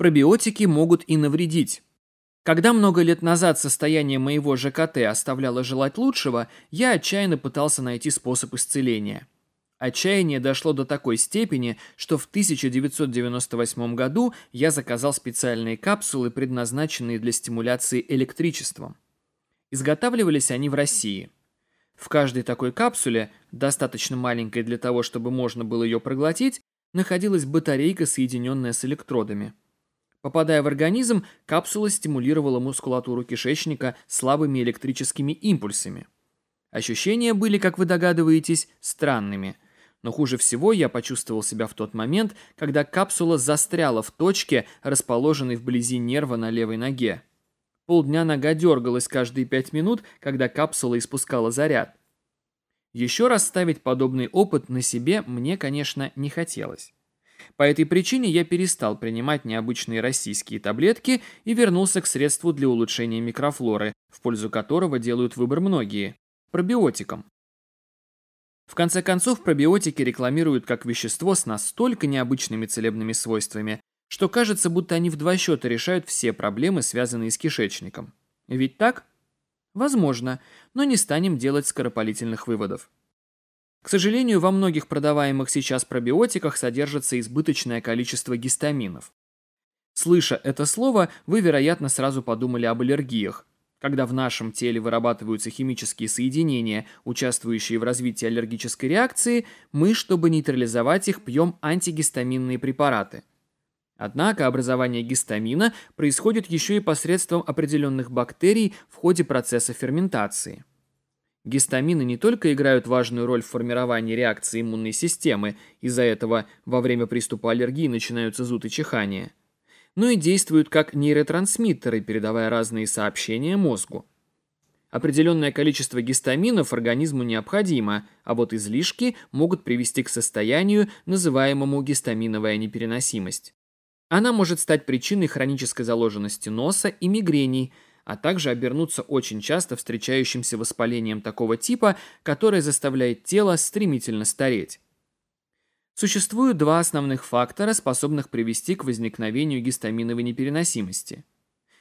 пробиотики могут и навредить. Когда много лет назад состояние моего ЖКТ оставляло желать лучшего, я отчаянно пытался найти способ исцеления. Отчаяние дошло до такой степени, что в 1998 году я заказал специальные капсулы, предназначенные для стимуляции электричеством. Изготавливались они в России. В каждой такой капсуле, достаточно маленькой для того, чтобы можно было ее проглотить, находилась батарейка, соединенная с электродами – Попадая в организм, капсула стимулировала мускулатуру кишечника слабыми электрическими импульсами. Ощущения были, как вы догадываетесь, странными. Но хуже всего я почувствовал себя в тот момент, когда капсула застряла в точке, расположенной вблизи нерва на левой ноге. Полдня нога дергалась каждые пять минут, когда капсула испускала заряд. Еще раз ставить подобный опыт на себе мне, конечно, не хотелось. По этой причине я перестал принимать необычные российские таблетки и вернулся к средству для улучшения микрофлоры, в пользу которого делают выбор многие – пробиотикам. В конце концов, пробиотики рекламируют как вещество с настолько необычными целебными свойствами, что кажется, будто они в два счета решают все проблемы, связанные с кишечником. Ведь так? Возможно, но не станем делать скоропалительных выводов. К сожалению, во многих продаваемых сейчас пробиотиках содержится избыточное количество гистаминов. Слыша это слово, вы, вероятно, сразу подумали об аллергиях, когда в нашем теле вырабатываются химические соединения, участвующие в развитии аллергической реакции, мы, чтобы нейтрализовать их, пьем антигистаминные препараты. Однако образование гистамина происходит еще и посредством определенных бактерий в ходе процесса ферментации. Гистамины не только играют важную роль в формировании реакции иммунной системы, из-за этого во время приступа аллергии начинаются зуд и чихание, но и действуют как нейротрансмиттеры, передавая разные сообщения мозгу. Определенное количество гистаминов организму необходимо, а вот излишки могут привести к состоянию, называемому гистаминовая непереносимость. Она может стать причиной хронической заложенности носа и мигрений – а также обернуться очень часто встречающимся воспалением такого типа, которое заставляет тело стремительно стареть. Существуют два основных фактора, способных привести к возникновению гистаминовой непереносимости.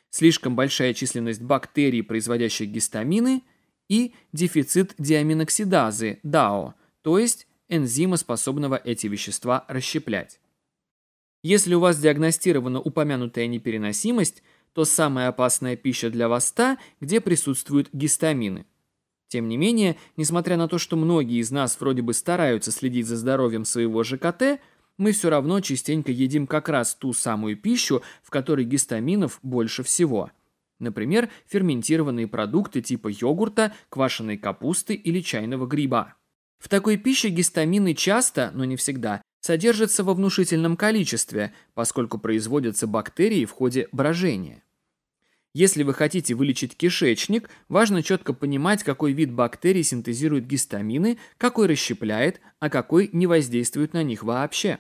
Слишком большая численность бактерий, производящих гистамины, и дефицит диаминоксидазы, DAO, то есть энзима, способного эти вещества расщеплять. Если у вас диагностирована упомянутая непереносимость – то самая опасная пища для вас та, где присутствуют гистамины. Тем не менее, несмотря на то, что многие из нас вроде бы стараются следить за здоровьем своего ЖКТ, мы все равно частенько едим как раз ту самую пищу, в которой гистаминов больше всего. Например, ферментированные продукты типа йогурта, квашеной капусты или чайного гриба. В такой пище гистамины часто, но не всегда, Содержатся во внушительном количестве, поскольку производятся бактерии в ходе брожения. Если вы хотите вылечить кишечник, важно четко понимать, какой вид бактерий синтезирует гистамины, какой расщепляет, а какой не воздействует на них вообще.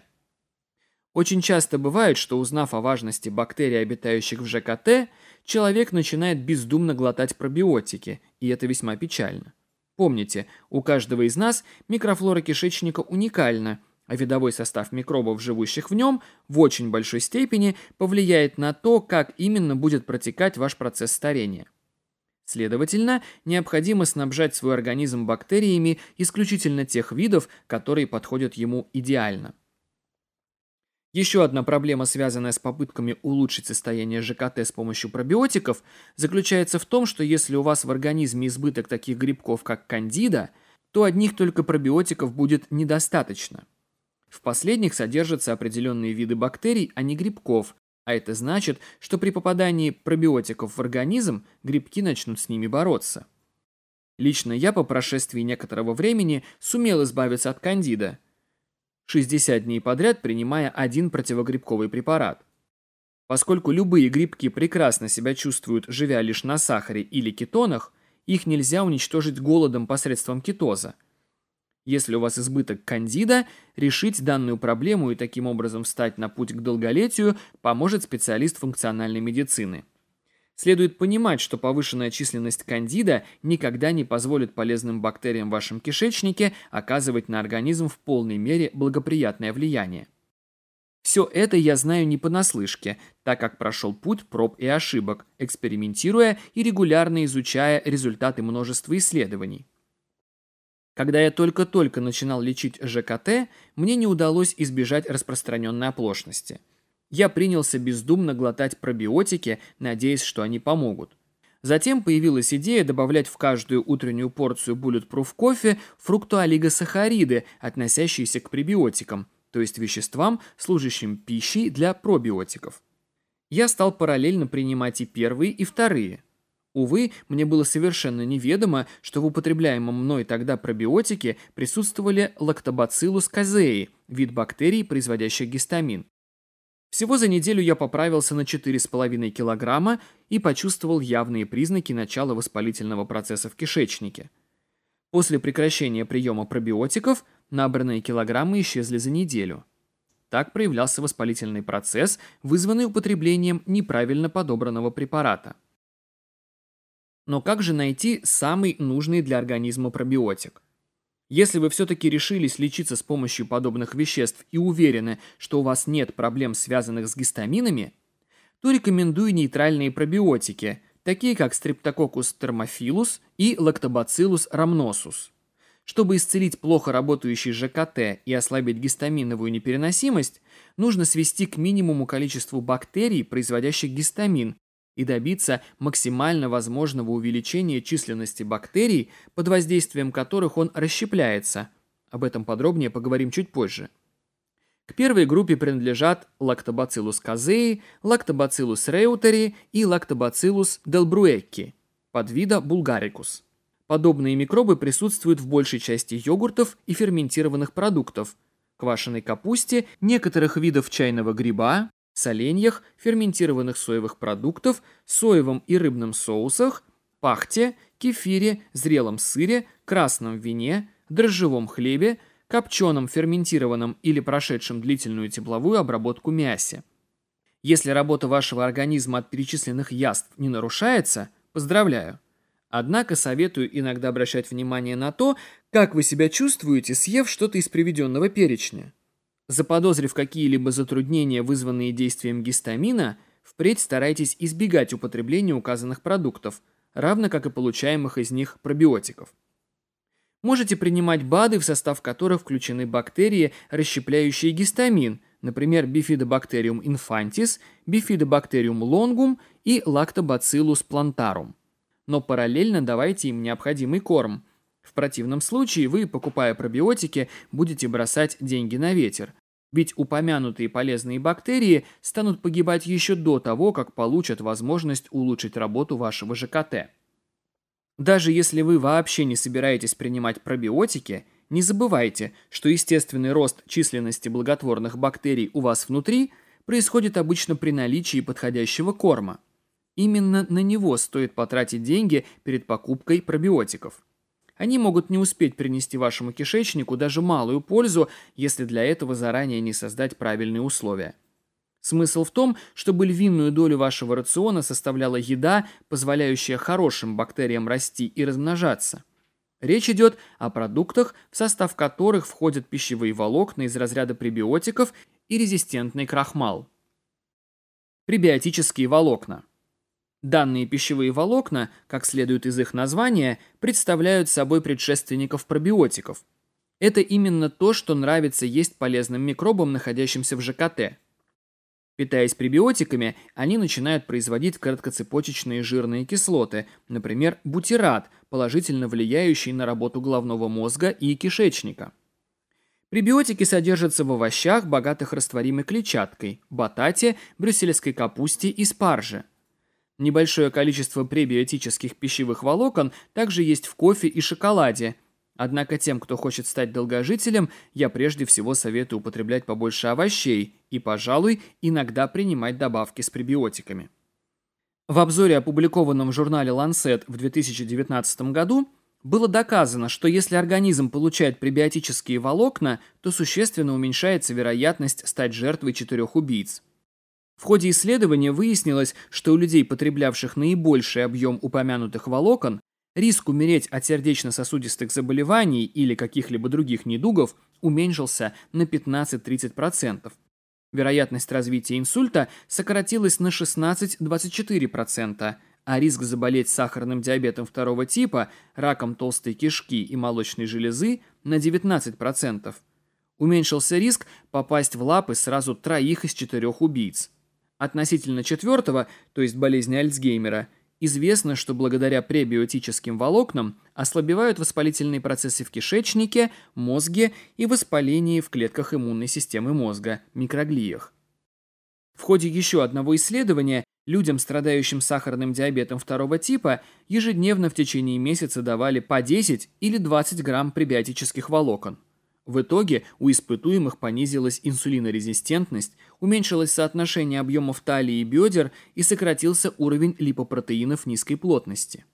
Очень часто бывает, что узнав о важности бактерий, обитающих в ЖКТ, человек начинает бездумно глотать пробиотики, и это весьма печально. Помните, у каждого из нас микрофлора кишечника уникальна – а видовой состав микробов, живущих в нем, в очень большой степени повлияет на то, как именно будет протекать ваш процесс старения. Следовательно, необходимо снабжать свой организм бактериями исключительно тех видов, которые подходят ему идеально. Еще одна проблема, связанная с попытками улучшить состояние ЖКТ с помощью пробиотиков, заключается в том, что если у вас в организме избыток таких грибков, как кандида, то одних только пробиотиков будет недостаточно. В последних содержатся определенные виды бактерий, а не грибков, а это значит, что при попадании пробиотиков в организм грибки начнут с ними бороться. Лично я по прошествии некоторого времени сумел избавиться от кандида, 60 дней подряд принимая один противогрибковый препарат. Поскольку любые грибки прекрасно себя чувствуют, живя лишь на сахаре или кетонах, их нельзя уничтожить голодом посредством кетоза – если у вас избыток кандида, решить данную проблему и таким образом встать на путь к долголетию поможет специалист функциональной медицины. Следует понимать, что повышенная численность кандида никогда не позволит полезным бактериям в вашем кишечнике оказывать на организм в полной мере благоприятное влияние. Все это я знаю не понаслышке, так как прошел путь проб и ошибок, экспериментируя и регулярно изучая результаты множества исследований. Когда я только-только начинал лечить ЖКТ, мне не удалось избежать распространенной оплошности. Я принялся бездумно глотать пробиотики, надеясь, что они помогут. Затем появилась идея добавлять в каждую утреннюю порцию Bulletproof кофе фруктоолигосахариды, относящиеся к пребиотикам, то есть веществам, служащим пищей для пробиотиков. Я стал параллельно принимать и первые, и вторые – Увы, мне было совершенно неведомо, что в употребляемом мной тогда пробиотике присутствовали лактобациллус казеи, вид бактерий, производящих гистамин. Всего за неделю я поправился на 4,5 килограмма и почувствовал явные признаки начала воспалительного процесса в кишечнике. После прекращения приема пробиотиков набранные килограммы исчезли за неделю. Так проявлялся воспалительный процесс, вызванный употреблением неправильно подобранного препарата. Но как же найти самый нужный для организма пробиотик? Если вы все-таки решились лечиться с помощью подобных веществ и уверены, что у вас нет проблем, связанных с гистаминами, то рекомендую нейтральные пробиотики, такие как Streptococcus thermophilus и Lactobacillus rhamnosus. Чтобы исцелить плохо работающий ЖКТ и ослабить гистаминовую непереносимость, нужно свести к минимуму количество бактерий, производящих гистамин, и добиться максимально возможного увеличения численности бактерий, под воздействием которых он расщепляется. Об этом подробнее поговорим чуть позже. К первой группе принадлежат Lactobacillus casei, Lactobacillus reuteri и Lactobacillus delbruecki, подвида bulgaricus. Подобные микробы присутствуют в большей части йогуртов и ферментированных продуктов, квашеной капусте, некоторых видов чайного гриба, соленьях, ферментированных соевых продуктов, соевом и рыбном соусах, пахте, кефире, зрелом сыре, красном вине, дрожжевом хлебе, копченом, ферментированном или прошедшем длительную тепловую обработку мясе. Если работа вашего организма от перечисленных яств не нарушается, поздравляю. Однако советую иногда обращать внимание на то, как вы себя чувствуете, съев что-то из приведенного перечня. Заподозрив какие-либо затруднения, вызванные действием гистамина, впредь старайтесь избегать употребления указанных продуктов, равно как и получаемых из них пробиотиков. Можете принимать БАДы, в состав которых включены бактерии, расщепляющие гистамин, например, Bifidobacterium infantis, Bifidobacterium longum и Lactobacillus plantarum. Но параллельно давайте им необходимый корм – в противном случае вы, покупая пробиотики, будете бросать деньги на ветер. Ведь упомянутые полезные бактерии станут погибать еще до того, как получат возможность улучшить работу вашего ЖКТ. Даже если вы вообще не собираетесь принимать пробиотики, не забывайте, что естественный рост численности благотворных бактерий у вас внутри происходит обычно при наличии подходящего корма. Именно на него стоит потратить деньги перед покупкой пробиотиков. Они могут не успеть принести вашему кишечнику даже малую пользу, если для этого заранее не создать правильные условия. Смысл в том, чтобы львиную долю вашего рациона составляла еда, позволяющая хорошим бактериям расти и размножаться. Речь идет о продуктах, в состав которых входят пищевые волокна из разряда пребиотиков и резистентный крахмал. Пребиотические волокна. Данные пищевые волокна, как следует из их названия, представляют собой предшественников пробиотиков. Это именно то, что нравится есть полезным микробам, находящимся в ЖКТ. Питаясь пребиотиками, они начинают производить короткоцепочечные жирные кислоты, например, бутират, положительно влияющий на работу головного мозга и кишечника. Пребиотики содержатся в овощах, богатых растворимой клетчаткой, батате, брюссельской капусте и спарже – Небольшое количество пребиотических пищевых волокон также есть в кофе и шоколаде. Однако тем, кто хочет стать долгожителем, я прежде всего советую употреблять побольше овощей и, пожалуй, иногда принимать добавки с пребиотиками. В обзоре, опубликованном в журнале Lancet в 2019 году, было доказано, что если организм получает пребиотические волокна, то существенно уменьшается вероятность стать жертвой четырех убийц – в ходе исследования выяснилось, что у людей, потреблявших наибольший объем упомянутых волокон, риск умереть от сердечно-сосудистых заболеваний или каких-либо других недугов уменьшился на 15-30%. Вероятность развития инсульта сократилась на 16-24%, а риск заболеть сахарным диабетом второго типа, раком толстой кишки и молочной железы на 19%. Уменьшился риск попасть в лапы сразу троих из четырех убийц. Относительно четвертого, то есть болезни Альцгеймера, известно, что благодаря пребиотическим волокнам ослабевают воспалительные процессы в кишечнике, мозге и воспалении в клетках иммунной системы мозга, микроглиях. В ходе еще одного исследования людям, страдающим сахарным диабетом второго типа, ежедневно в течение месяца давали по 10 или 20 грамм пребиотических волокон. В итоге у испытуемых понизилась инсулинорезистентность, уменьшилось соотношение объемов талии и бедер и сократился уровень липопротеинов низкой плотности.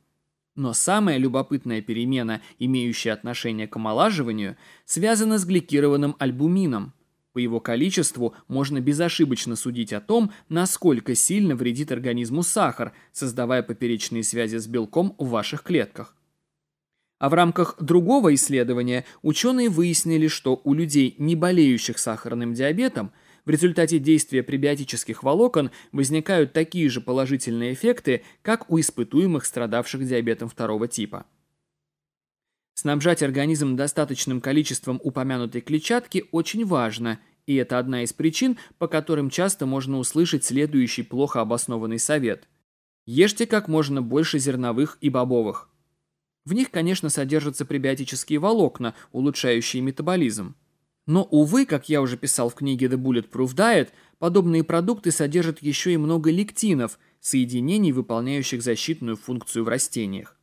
Но самая любопытная перемена, имеющая отношение к омолаживанию, связана с гликированным альбумином. По его количеству можно безошибочно судить о том, насколько сильно вредит организму сахар, создавая поперечные связи с белком в ваших клетках. А в рамках другого исследования ученые выяснили, что у людей, не болеющих сахарным диабетом, в результате действия пребиотических волокон возникают такие же положительные эффекты, как у испытуемых, страдавших диабетом второго типа. Снабжать организм достаточным количеством упомянутой клетчатки очень важно, и это одна из причин, по которым часто можно услышать следующий плохо обоснованный совет. Ешьте как можно больше зерновых и бобовых – в них, конечно, содержатся пребиотические волокна, улучшающие метаболизм. Но, увы, как я уже писал в книге The Bulletproof Diet, подобные продукты содержат еще и много лектинов, соединений, выполняющих защитную функцию в растениях.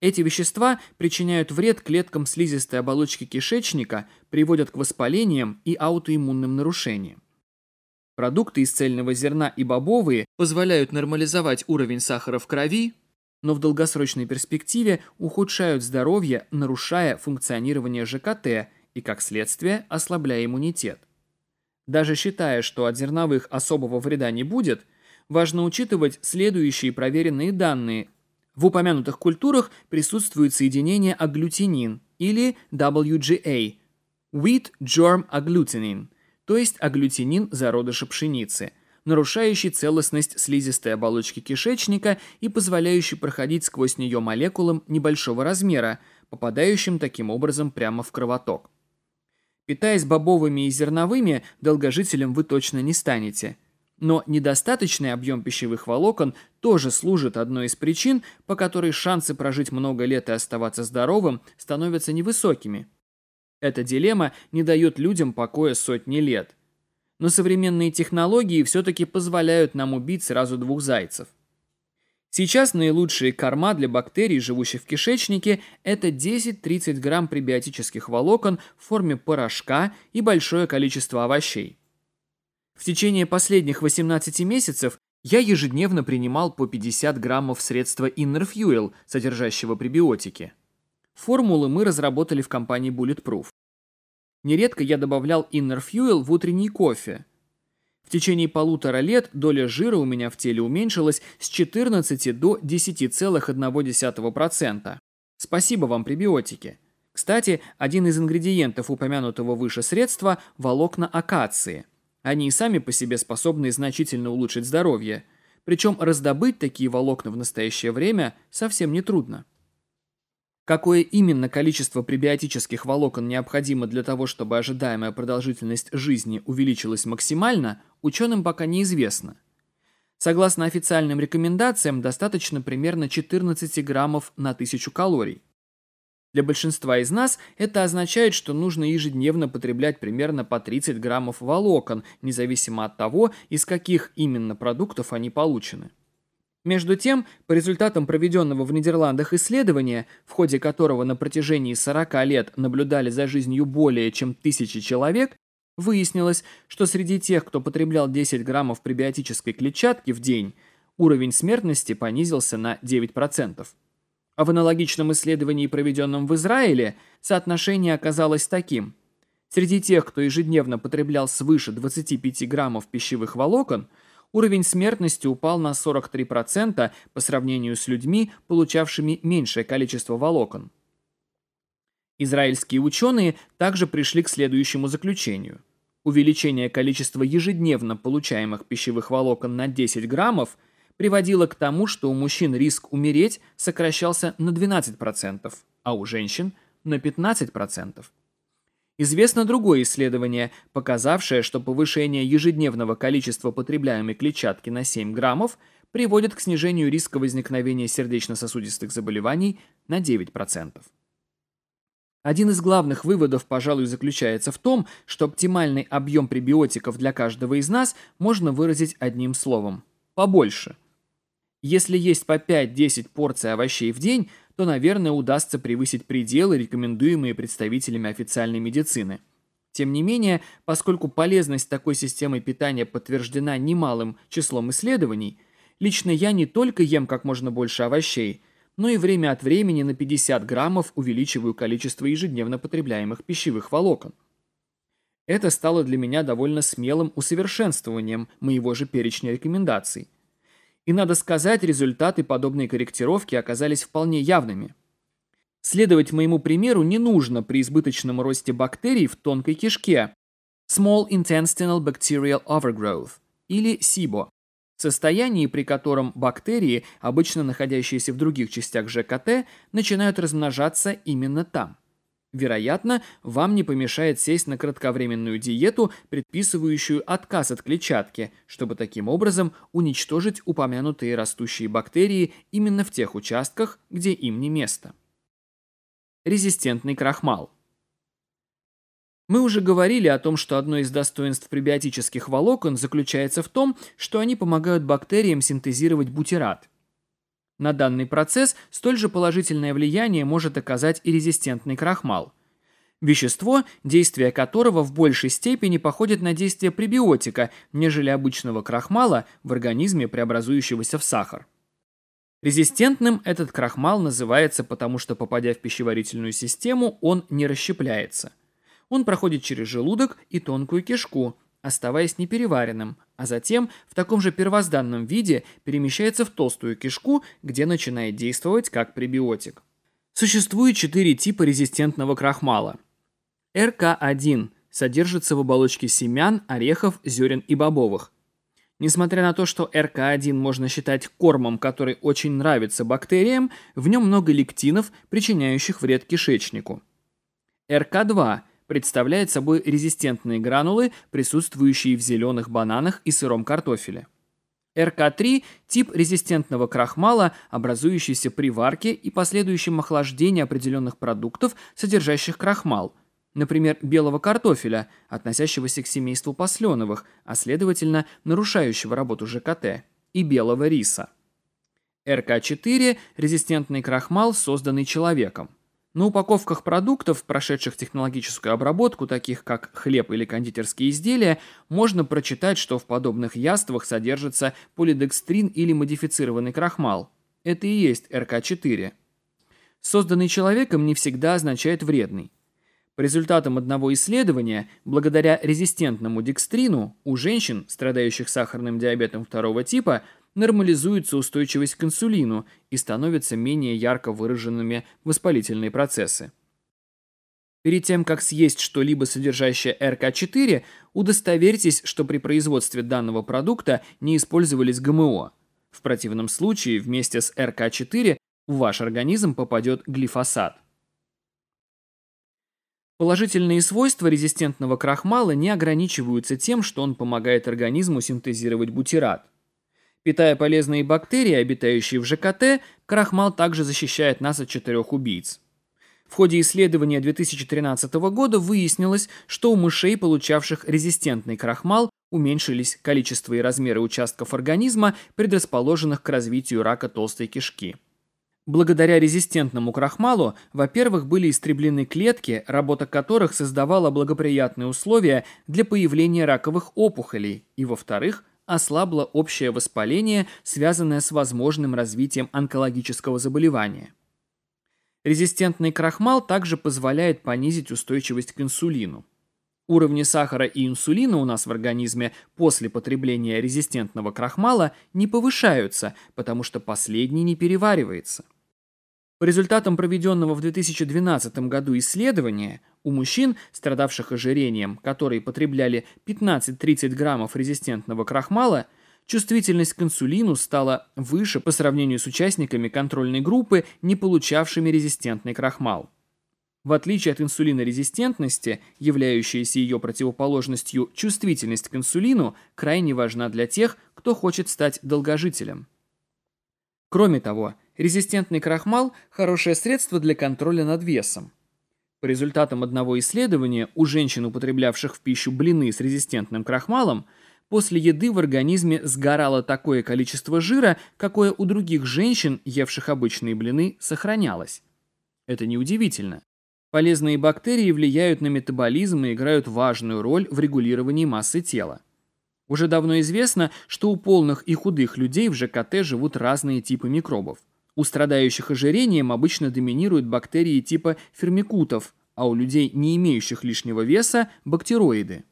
Эти вещества причиняют вред клеткам слизистой оболочки кишечника, приводят к воспалениям и аутоиммунным нарушениям. Продукты из цельного зерна и бобовые позволяют нормализовать уровень сахара в крови, но в долгосрочной перспективе ухудшают здоровье, нарушая функционирование ЖКТ и, как следствие, ослабляя иммунитет. Даже считая, что от зерновых особого вреда не будет, важно учитывать следующие проверенные данные. В упомянутых культурах присутствует соединение агглютинин или WGA – Wheat Germ Agglutinin, то есть агглютинин зародыша пшеницы – нарушающий целостность слизистой оболочки кишечника и позволяющий проходить сквозь нее молекулам небольшого размера, попадающим таким образом прямо в кровоток. Питаясь бобовыми и зерновыми, долгожителем вы точно не станете. Но недостаточный объем пищевых волокон тоже служит одной из причин, по которой шансы прожить много лет и оставаться здоровым становятся невысокими. Эта дилемма не дает людям покоя сотни лет но современные технологии все-таки позволяют нам убить сразу двух зайцев. Сейчас наилучшие корма для бактерий, живущих в кишечнике, это 10-30 грамм пребиотических волокон в форме порошка и большое количество овощей. В течение последних 18 месяцев я ежедневно принимал по 50 граммов средства Inner Fuel, содержащего пребиотики. Формулы мы разработали в компании Bulletproof. Нередко я добавлял Inner Fuel в утренний кофе. В течение полутора лет доля жира у меня в теле уменьшилась с 14 до 10,1%. Спасибо вам, пребиотики. Кстати, один из ингредиентов упомянутого выше средства – волокна акации. Они и сами по себе способны значительно улучшить здоровье. Причем раздобыть такие волокна в настоящее время совсем не трудно. Какое именно количество пребиотических волокон необходимо для того, чтобы ожидаемая продолжительность жизни увеличилась максимально, ученым пока неизвестно. Согласно официальным рекомендациям, достаточно примерно 14 граммов на 1000 калорий. Для большинства из нас это означает, что нужно ежедневно потреблять примерно по 30 граммов волокон, независимо от того, из каких именно продуктов они получены. Между тем, по результатам проведенного в Нидерландах исследования, в ходе которого на протяжении 40 лет наблюдали за жизнью более чем тысячи человек, выяснилось, что среди тех, кто потреблял 10 граммов пребиотической клетчатки в день, уровень смертности понизился на 9%. А в аналогичном исследовании, проведенном в Израиле, соотношение оказалось таким. Среди тех, кто ежедневно потреблял свыше 25 граммов пищевых волокон – уровень смертности упал на 43% по сравнению с людьми, получавшими меньшее количество волокон. Израильские ученые также пришли к следующему заключению. Увеличение количества ежедневно получаемых пищевых волокон на 10 граммов приводило к тому, что у мужчин риск умереть сокращался на 12%, а у женщин – на 15%. Известно другое исследование, показавшее, что повышение ежедневного количества потребляемой клетчатки на 7 граммов приводит к снижению риска возникновения сердечно-сосудистых заболеваний на 9%. Один из главных выводов, пожалуй, заключается в том, что оптимальный объем пребиотиков для каждого из нас можно выразить одним словом – побольше. Если есть по 5-10 порций овощей в день – то, наверное, удастся превысить пределы, рекомендуемые представителями официальной медицины. Тем не менее, поскольку полезность такой системы питания подтверждена немалым числом исследований, лично я не только ем как можно больше овощей, но и время от времени на 50 граммов увеличиваю количество ежедневно потребляемых пищевых волокон. Это стало для меня довольно смелым усовершенствованием моего же перечня рекомендаций – и надо сказать, результаты подобной корректировки оказались вполне явными. Следовать моему примеру не нужно при избыточном росте бактерий в тонкой кишке Small Intestinal Bacterial Overgrowth или SIBO, состоянии, при котором бактерии, обычно находящиеся в других частях ЖКТ, начинают размножаться именно там. Вероятно, вам не помешает сесть на кратковременную диету, предписывающую отказ от клетчатки, чтобы таким образом уничтожить упомянутые растущие бактерии именно в тех участках, где им не место. Резистентный крахмал. Мы уже говорили о том, что одно из достоинств пребиотических волокон заключается в том, что они помогают бактериям синтезировать бутират – на данный процесс столь же положительное влияние может оказать и резистентный крахмал. Вещество, действие которого в большей степени походит на действие пребиотика, нежели обычного крахмала в организме, преобразующегося в сахар. Резистентным этот крахмал называется потому, что попадя в пищеварительную систему, он не расщепляется. Он проходит через желудок и тонкую кишку – оставаясь непереваренным, а затем в таком же первозданном виде перемещается в толстую кишку, где начинает действовать как пребиотик. Существует четыре типа резистентного крахмала. РК1 содержится в оболочке семян, орехов, зерен и бобовых. Несмотря на то, что РК1 можно считать кормом, который очень нравится бактериям, в нем много лектинов, причиняющих вред кишечнику. РК2 представляет собой резистентные гранулы, присутствующие в зеленых бананах и сыром картофеле. РК3 – тип резистентного крахмала, образующийся при варке и последующем охлаждении определенных продуктов, содержащих крахмал, например, белого картофеля, относящегося к семейству посленовых, а следовательно, нарушающего работу ЖКТ, и белого риса. РК4 – резистентный крахмал, созданный человеком. На упаковках продуктов, прошедших технологическую обработку, таких как хлеб или кондитерские изделия, можно прочитать, что в подобных яствах содержится полидекстрин или модифицированный крахмал. Это и есть РК-4. Созданный человеком не всегда означает вредный. По результатам одного исследования, благодаря резистентному декстрину у женщин, страдающих сахарным диабетом второго типа, нормализуется устойчивость к инсулину и становятся менее ярко выраженными воспалительные процессы. Перед тем, как съесть что-либо, содержащее РК4, удостоверьтесь, что при производстве данного продукта не использовались ГМО. В противном случае вместе с РК4 в ваш организм попадет глифосат. Положительные свойства резистентного крахмала не ограничиваются тем, что он помогает организму синтезировать бутират. Питая полезные бактерии, обитающие в ЖКТ, крахмал также защищает нас от четырех убийц. В ходе исследования 2013 года выяснилось, что у мышей, получавших резистентный крахмал, уменьшились количество и размеры участков организма, предрасположенных к развитию рака толстой кишки. Благодаря резистентному крахмалу, во-первых, были истреблены клетки, работа которых создавала благоприятные условия для появления раковых опухолей, и, во-вторых, ослабло общее воспаление, связанное с возможным развитием онкологического заболевания. Резистентный крахмал также позволяет понизить устойчивость к инсулину. Уровни сахара и инсулина у нас в организме после потребления резистентного крахмала не повышаются, потому что последний не переваривается. По результатам проведенного в 2012 году исследования, у мужчин, страдавших ожирением, которые потребляли 15-30 граммов резистентного крахмала, чувствительность к инсулину стала выше по сравнению с участниками контрольной группы, не получавшими резистентный крахмал. В отличие от инсулинорезистентности, являющаяся ее противоположностью, чувствительность к инсулину крайне важна для тех, кто хочет стать долгожителем. Кроме того, резистентный крахмал – хорошее средство для контроля над весом. По результатам одного исследования у женщин, употреблявших в пищу блины с резистентным крахмалом, после еды в организме сгорало такое количество жира, какое у других женщин, евших обычные блины, сохранялось. Это неудивительно. Полезные бактерии влияют на метаболизм и играют важную роль в регулировании массы тела. Уже давно известно, что у полных и худых людей в ЖКТ живут разные типы микробов. У страдающих ожирением обычно доминируют бактерии типа фермикутов, а у людей, не имеющих лишнего веса, бактероиды.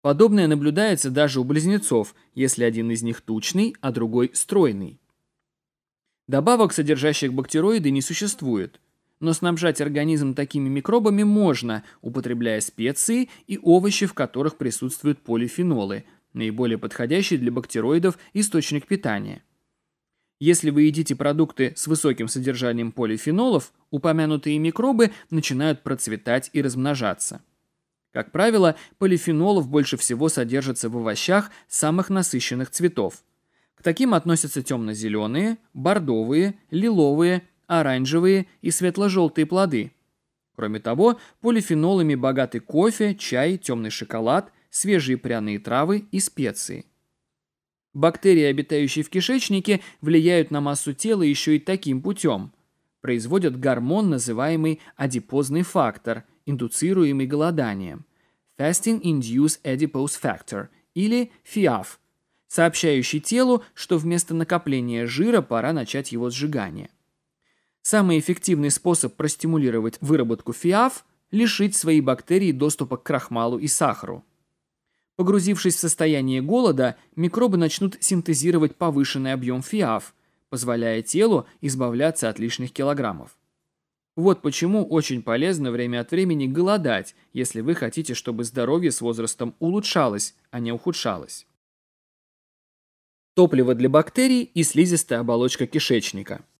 Подобное наблюдается даже у близнецов, если один из них тучный, а другой стройный. Добавок, содержащих бактероиды, не существует. Но снабжать организм такими микробами можно, употребляя специи и овощи, в которых присутствуют полифенолы, наиболее подходящий для бактероидов источник питания. Если вы едите продукты с высоким содержанием полифенолов, упомянутые микробы начинают процветать и размножаться. Как правило, полифенолов больше всего содержится в овощах самых насыщенных цветов. К таким относятся темно-зеленые, бордовые, лиловые, оранжевые и светло-желтые плоды. Кроме того, полифенолами богаты кофе, чай, темный шоколад, свежие пряные травы и специи. Бактерии, обитающие в кишечнике, влияют на массу тела еще и таким путем. Производят гормон, называемый адипозный фактор, индуцируемый голоданием. Fasting Induced Adipose Factor или FIAF, сообщающий телу, что вместо накопления жира пора начать его сжигание. Самый эффективный способ простимулировать выработку ФИАФ – лишить свои бактерии доступа к крахмалу и сахару. Погрузившись в состояние голода, микробы начнут синтезировать повышенный объем фиав, позволяя телу избавляться от лишних килограммов. Вот почему очень полезно время от времени голодать, если вы хотите, чтобы здоровье с возрастом улучшалось, а не ухудшалось. Топливо для бактерий и слизистая оболочка кишечника –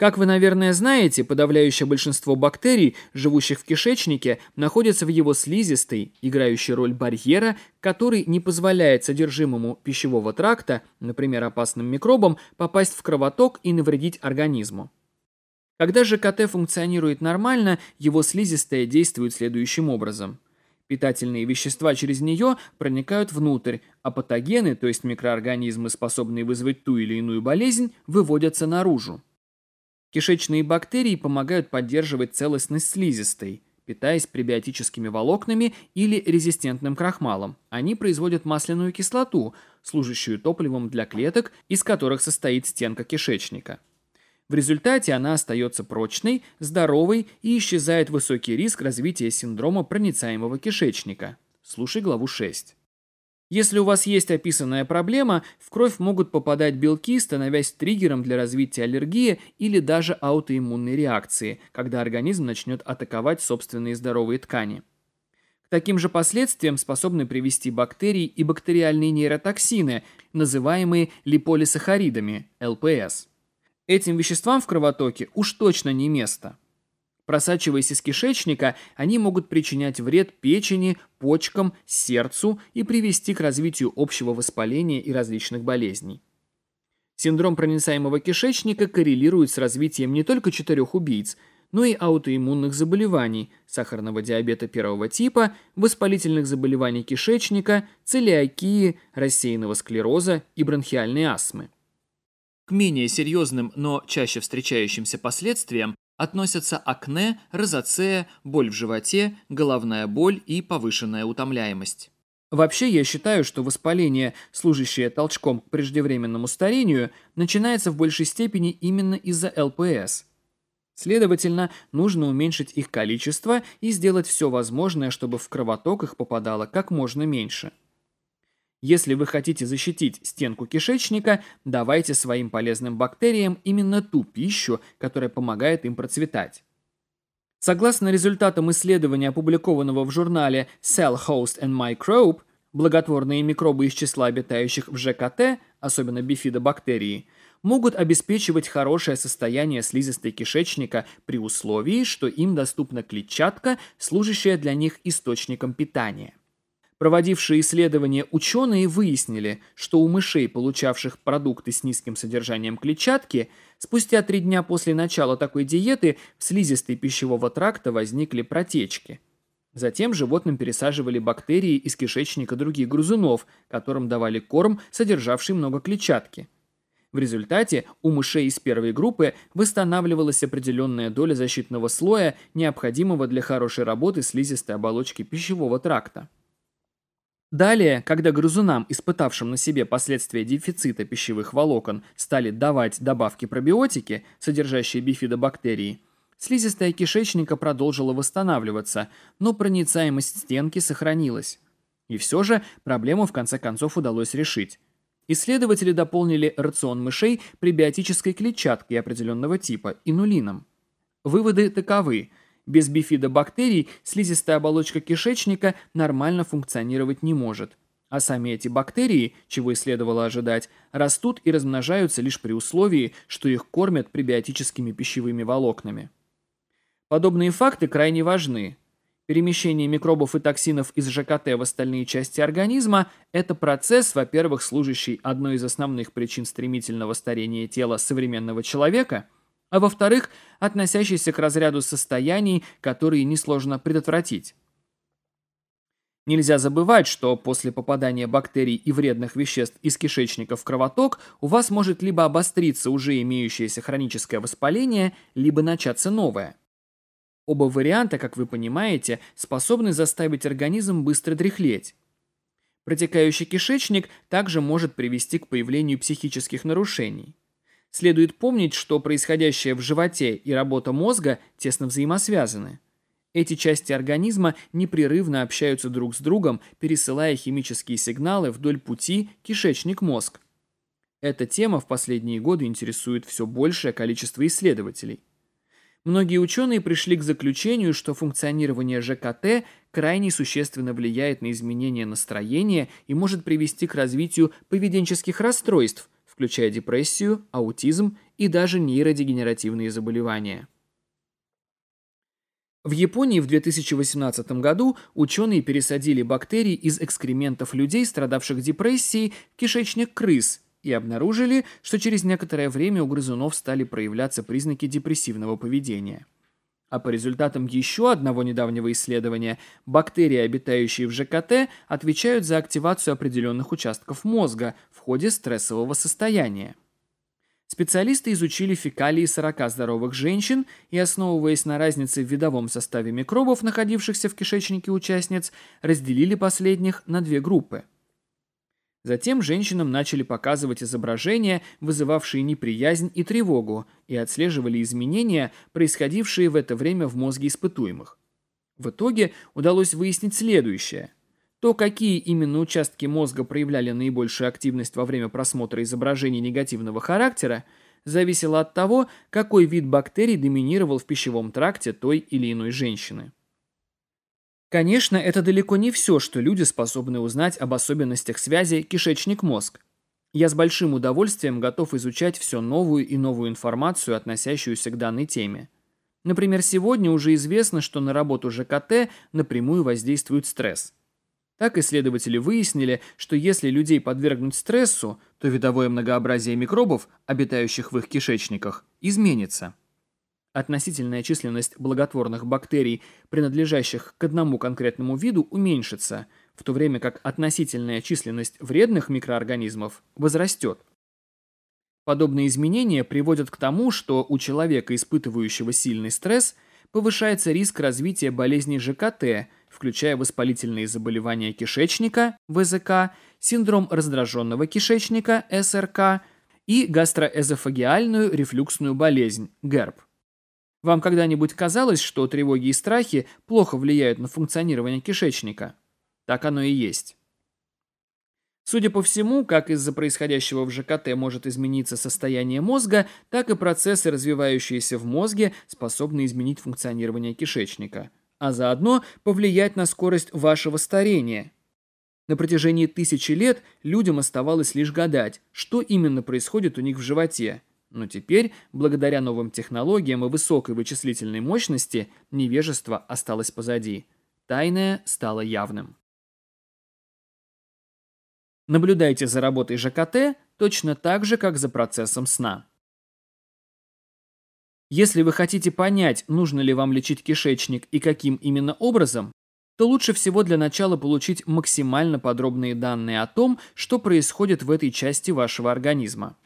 как вы, наверное, знаете, подавляющее большинство бактерий, живущих в кишечнике, находятся в его слизистой, играющей роль барьера, который не позволяет содержимому пищевого тракта, например, опасным микробам, попасть в кровоток и навредить организму. Когда же КТ функционирует нормально, его слизистая действует следующим образом. Питательные вещества через нее проникают внутрь, а патогены, то есть микроорганизмы, способные вызвать ту или иную болезнь, выводятся наружу. Кишечные бактерии помогают поддерживать целостность слизистой, питаясь пребиотическими волокнами или резистентным крахмалом. Они производят масляную кислоту, служащую топливом для клеток, из которых состоит стенка кишечника. В результате она остается прочной, здоровой и исчезает высокий риск развития синдрома проницаемого кишечника. Слушай главу 6. Если у вас есть описанная проблема, в кровь могут попадать белки, становясь триггером для развития аллергии или даже аутоиммунной реакции, когда организм начнет атаковать собственные здоровые ткани. К таким же последствиям способны привести бактерии и бактериальные нейротоксины, называемые липолисахаридами, ЛПС. Этим веществам в кровотоке уж точно не место. Просачиваясь из кишечника, они могут причинять вред печени, почкам, сердцу и привести к развитию общего воспаления и различных болезней. Синдром проницаемого кишечника коррелирует с развитием не только четырех убийц, но и аутоиммунных заболеваний, сахарного диабета первого типа, воспалительных заболеваний кишечника, целиакии, рассеянного склероза и бронхиальной астмы. К менее серьезным, но чаще встречающимся последствиям относятся акне, розоцея, боль в животе, головная боль и повышенная утомляемость. Вообще, я считаю, что воспаление, служащее толчком к преждевременному старению, начинается в большей степени именно из-за ЛПС. Следовательно, нужно уменьшить их количество и сделать все возможное, чтобы в кровоток их попадало как можно меньше. Если вы хотите защитить стенку кишечника, давайте своим полезным бактериям именно ту пищу, которая помогает им процветать. Согласно результатам исследования, опубликованного в журнале Cell Host and Microbe, благотворные микробы из числа обитающих в ЖКТ, особенно бифидобактерии, могут обеспечивать хорошее состояние слизистой кишечника при условии, что им доступна клетчатка, служащая для них источником питания. Проводившие исследования ученые выяснили, что у мышей, получавших продукты с низким содержанием клетчатки, спустя три дня после начала такой диеты в слизистой пищевого тракта возникли протечки. Затем животным пересаживали бактерии из кишечника других грызунов, которым давали корм, содержавший много клетчатки. В результате у мышей из первой группы восстанавливалась определенная доля защитного слоя, необходимого для хорошей работы слизистой оболочки пищевого тракта. Далее, когда грызунам, испытавшим на себе последствия дефицита пищевых волокон, стали давать добавки пробиотики, содержащие бифидобактерии, слизистая кишечника продолжила восстанавливаться, но проницаемость стенки сохранилась. И все же проблему в конце концов удалось решить. Исследователи дополнили рацион мышей прибиотической клетчаткой определенного типа – инулином. Выводы таковы – без бифидобактерий слизистая оболочка кишечника нормально функционировать не может. А сами эти бактерии, чего и следовало ожидать, растут и размножаются лишь при условии, что их кормят пребиотическими пищевыми волокнами. Подобные факты крайне важны. Перемещение микробов и токсинов из ЖКТ в остальные части организма – это процесс, во-первых, служащий одной из основных причин стремительного старения тела современного человека – а во-вторых, относящийся к разряду состояний, которые несложно предотвратить. Нельзя забывать, что после попадания бактерий и вредных веществ из кишечника в кровоток у вас может либо обостриться уже имеющееся хроническое воспаление, либо начаться новое. Оба варианта, как вы понимаете, способны заставить организм быстро дряхлеть. Протекающий кишечник также может привести к появлению психических нарушений. Следует помнить, что происходящее в животе и работа мозга тесно взаимосвязаны. Эти части организма непрерывно общаются друг с другом, пересылая химические сигналы вдоль пути кишечник-мозг. Эта тема в последние годы интересует все большее количество исследователей. Многие ученые пришли к заключению, что функционирование ЖКТ крайне существенно влияет на изменение настроения и может привести к развитию поведенческих расстройств – включая депрессию, аутизм и даже нейродегенеративные заболевания. В Японии в 2018 году ученые пересадили бактерии из экскрементов людей, страдавших депрессией, в кишечник крыс и обнаружили, что через некоторое время у грызунов стали проявляться признаки депрессивного поведения. А по результатам еще одного недавнего исследования, бактерии, обитающие в ЖКТ, отвечают за активацию определенных участков мозга в ходе стрессового состояния. Специалисты изучили фекалии 40 здоровых женщин и, основываясь на разнице в видовом составе микробов, находившихся в кишечнике участниц, разделили последних на две группы. Затем женщинам начали показывать изображения, вызывавшие неприязнь и тревогу, и отслеживали изменения, происходившие в это время в мозге испытуемых. В итоге удалось выяснить следующее. То, какие именно участки мозга проявляли наибольшую активность во время просмотра изображений негативного характера, зависело от того, какой вид бактерий доминировал в пищевом тракте той или иной женщины. Конечно, это далеко не все, что люди способны узнать об особенностях связи кишечник-мозг. Я с большим удовольствием готов изучать все новую и новую информацию, относящуюся к данной теме. Например, сегодня уже известно, что на работу ЖКТ напрямую воздействует стресс. Так исследователи выяснили, что если людей подвергнуть стрессу, то видовое многообразие микробов, обитающих в их кишечниках, изменится. Относительная численность благотворных бактерий, принадлежащих к одному конкретному виду, уменьшится, в то время как относительная численность вредных микроорганизмов возрастет. Подобные изменения приводят к тому, что у человека, испытывающего сильный стресс, повышается риск развития болезней ЖКТ, включая воспалительные заболевания кишечника, ВЗК, синдром раздраженного кишечника, СРК, и гастроэзофагиальную рефлюксную болезнь, ГЭРБ. Вам когда-нибудь казалось, что тревоги и страхи плохо влияют на функционирование кишечника? Так оно и есть. Судя по всему, как из-за происходящего в ЖКТ может измениться состояние мозга, так и процессы, развивающиеся в мозге, способны изменить функционирование кишечника, а заодно повлиять на скорость вашего старения. На протяжении тысячи лет людям оставалось лишь гадать, что именно происходит у них в животе – но теперь, благодаря новым технологиям и высокой вычислительной мощности, невежество осталось позади. Тайное стало явным. Наблюдайте за работой ЖКТ точно так же, как за процессом сна. Если вы хотите понять, нужно ли вам лечить кишечник и каким именно образом, то лучше всего для начала получить максимально подробные данные о том, что происходит в этой части вашего организма.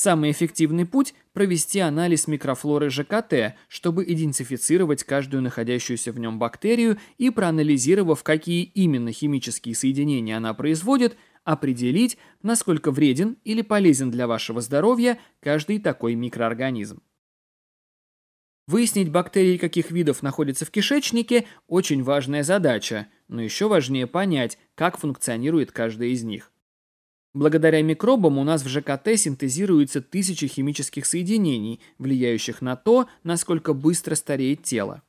Самый эффективный путь – провести анализ микрофлоры ЖКТ, чтобы идентифицировать каждую находящуюся в нем бактерию и проанализировав, какие именно химические соединения она производит, определить, насколько вреден или полезен для вашего здоровья каждый такой микроорганизм. Выяснить бактерии каких видов находятся в кишечнике – очень важная задача, но еще важнее понять, как функционирует каждая из них. Благодаря микробам у нас в ЖКТ синтезируются тысячи химических соединений, влияющих на то, насколько быстро стареет тело.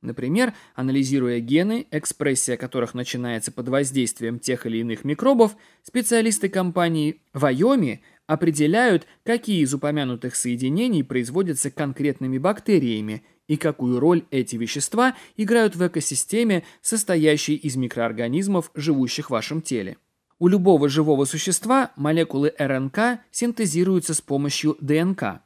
Например, анализируя гены, экспрессия которых начинается под воздействием тех или иных микробов, специалисты компании Вайоми определяют, какие из упомянутых соединений производятся конкретными бактериями и какую роль эти вещества играют в экосистеме, состоящей из микроорганизмов, живущих в вашем теле. У любого живого существа молекулы РНК синтезируются с помощью ДНК.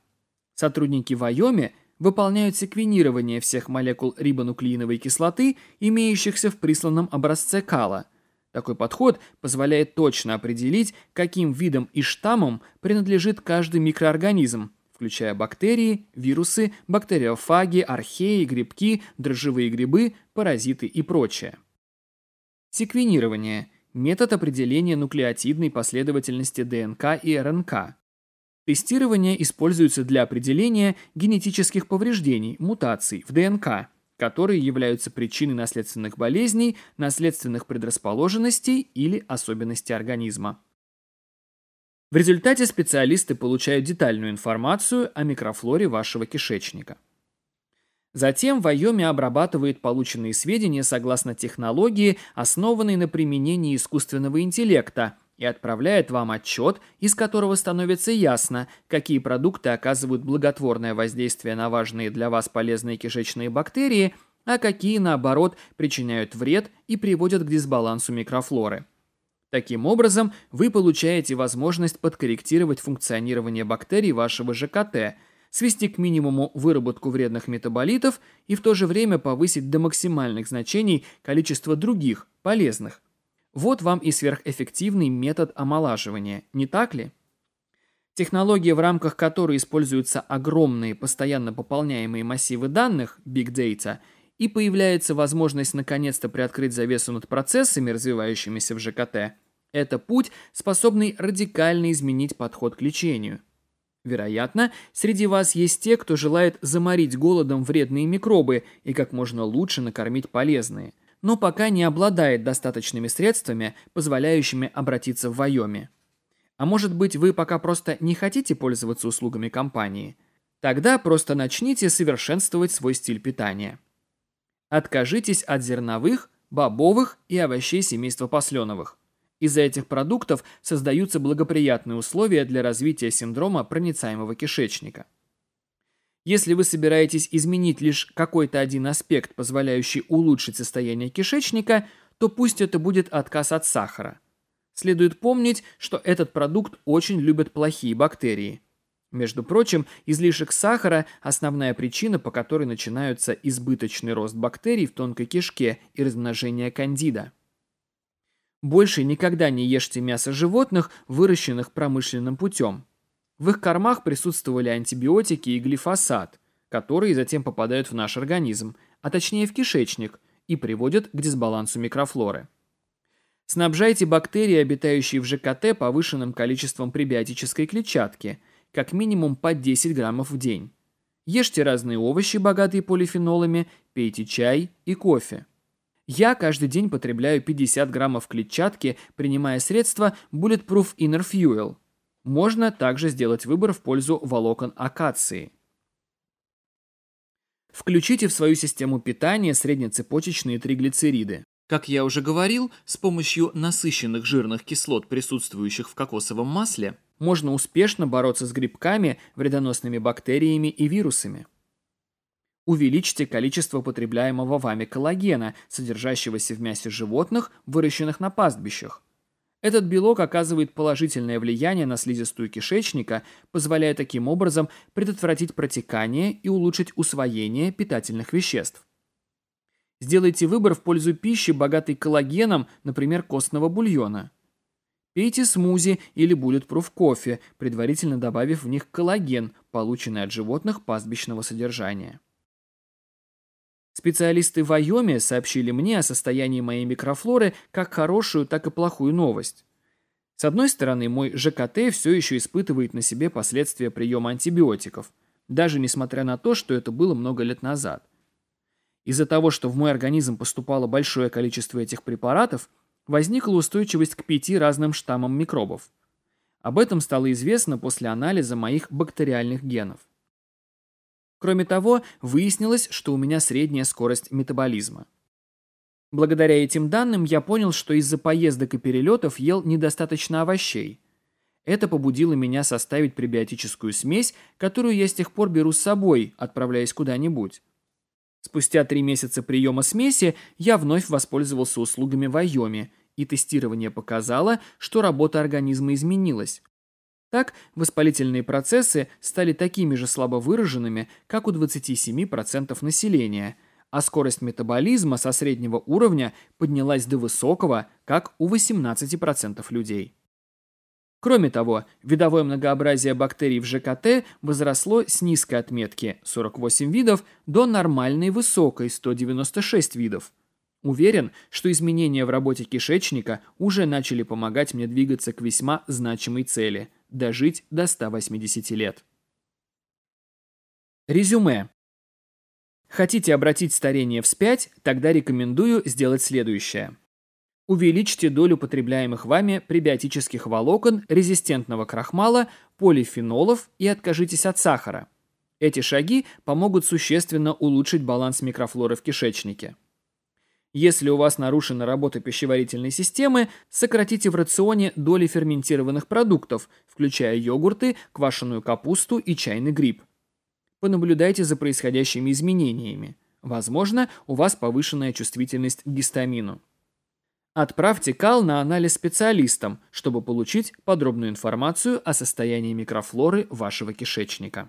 Сотрудники Вайоми выполняют секвенирование всех молекул рибонуклеиновой кислоты, имеющихся в присланном образце кала. Такой подход позволяет точно определить, каким видом и штаммом принадлежит каждый микроорганизм, включая бактерии, вирусы, бактериофаги, археи, грибки, дрожжевые грибы, паразиты и прочее. Секвенирование – метод определения нуклеотидной последовательности ДНК и РНК. Тестирование используется для определения генетических повреждений, мутаций в ДНК, которые являются причиной наследственных болезней, наследственных предрасположенностей или особенностей организма. В результате специалисты получают детальную информацию о микрофлоре вашего кишечника. Затем Вайоми обрабатывает полученные сведения согласно технологии, основанной на применении искусственного интеллекта, и отправляет вам отчет, из которого становится ясно, какие продукты оказывают благотворное воздействие на важные для вас полезные кишечные бактерии, а какие, наоборот, причиняют вред и приводят к дисбалансу микрофлоры. Таким образом, вы получаете возможность подкорректировать функционирование бактерий вашего ЖКТ – свести к минимуму выработку вредных метаболитов и в то же время повысить до максимальных значений количество других, полезных. Вот вам и сверхэффективный метод омолаживания, не так ли? Технология, в рамках которой используются огромные постоянно пополняемые массивы данных, Big Data, и появляется возможность наконец-то приоткрыть завесу над процессами, развивающимися в ЖКТ, это путь, способный радикально изменить подход к лечению. Вероятно, среди вас есть те, кто желает заморить голодом вредные микробы и как можно лучше накормить полезные, но пока не обладает достаточными средствами, позволяющими обратиться в Вайоми. А может быть, вы пока просто не хотите пользоваться услугами компании? Тогда просто начните совершенствовать свой стиль питания. Откажитесь от зерновых, бобовых и овощей семейства посленовых. Из-за этих продуктов создаются благоприятные условия для развития синдрома проницаемого кишечника. Если вы собираетесь изменить лишь какой-то один аспект, позволяющий улучшить состояние кишечника, то пусть это будет отказ от сахара. Следует помнить, что этот продукт очень любят плохие бактерии. Между прочим, излишек сахара – основная причина, по которой начинаются избыточный рост бактерий в тонкой кишке и размножение кандида. Больше никогда не ешьте мясо животных, выращенных промышленным путем. В их кормах присутствовали антибиотики и глифосат, которые затем попадают в наш организм, а точнее в кишечник, и приводят к дисбалансу микрофлоры. Снабжайте бактерии, обитающие в ЖКТ, повышенным количеством пребиотической клетчатки, как минимум по 10 граммов в день. Ешьте разные овощи, богатые полифенолами, пейте чай и кофе. Я каждый день потребляю 50 граммов клетчатки, принимая средство Bulletproof Inner Fuel. Можно также сделать выбор в пользу волокон акации. Включите в свою систему питания среднецепочечные триглицериды. Как я уже говорил, с помощью насыщенных жирных кислот, присутствующих в кокосовом масле, можно успешно бороться с грибками, вредоносными бактериями и вирусами. Увеличьте количество потребляемого вами коллагена, содержащегося в мясе животных, выращенных на пастбищах. Этот белок оказывает положительное влияние на слизистую кишечника, позволяя таким образом предотвратить протекание и улучшить усвоение питательных веществ. Сделайте выбор в пользу пищи, богатой коллагеном, например, костного бульона. Пейте смузи или bulletproof кофе, предварительно добавив в них коллаген, полученный от животных пастбищного содержания. Специалисты в Айоме сообщили мне о состоянии моей микрофлоры как хорошую, так и плохую новость. С одной стороны, мой ЖКТ все еще испытывает на себе последствия приема антибиотиков, даже несмотря на то, что это было много лет назад. Из-за того, что в мой организм поступало большое количество этих препаратов, возникла устойчивость к пяти разным штаммам микробов. Об этом стало известно после анализа моих бактериальных генов. Кроме того, выяснилось, что у меня средняя скорость метаболизма. Благодаря этим данным я понял, что из-за поездок и перелетов ел недостаточно овощей. Это побудило меня составить пребиотическую смесь, которую я с тех пор беру с собой, отправляясь куда-нибудь. Спустя три месяца приема смеси я вновь воспользовался услугами Вайоми, и тестирование показало, что работа организма изменилась, так, воспалительные процессы стали такими же слабо выраженными, как у 27% населения, а скорость метаболизма со среднего уровня поднялась до высокого, как у 18% людей. Кроме того, видовое многообразие бактерий в ЖКТ возросло с низкой отметки 48 видов до нормальной высокой 196 видов. Уверен, что изменения в работе кишечника уже начали помогать мне двигаться к весьма значимой цели – дожить до 180 лет. Резюме. Хотите обратить старение вспять, тогда рекомендую сделать следующее. Увеличьте долю потребляемых вами пребиотических волокон, резистентного крахмала, полифенолов и откажитесь от сахара. Эти шаги помогут существенно улучшить баланс микрофлоры в кишечнике. Если у вас нарушена работа пищеварительной системы, сократите в рационе доли ферментированных продуктов, включая йогурты, квашеную капусту и чайный гриб. Понаблюдайте за происходящими изменениями. Возможно, у вас повышенная чувствительность к гистамину. Отправьте кал на анализ специалистам, чтобы получить подробную информацию о состоянии микрофлоры вашего кишечника.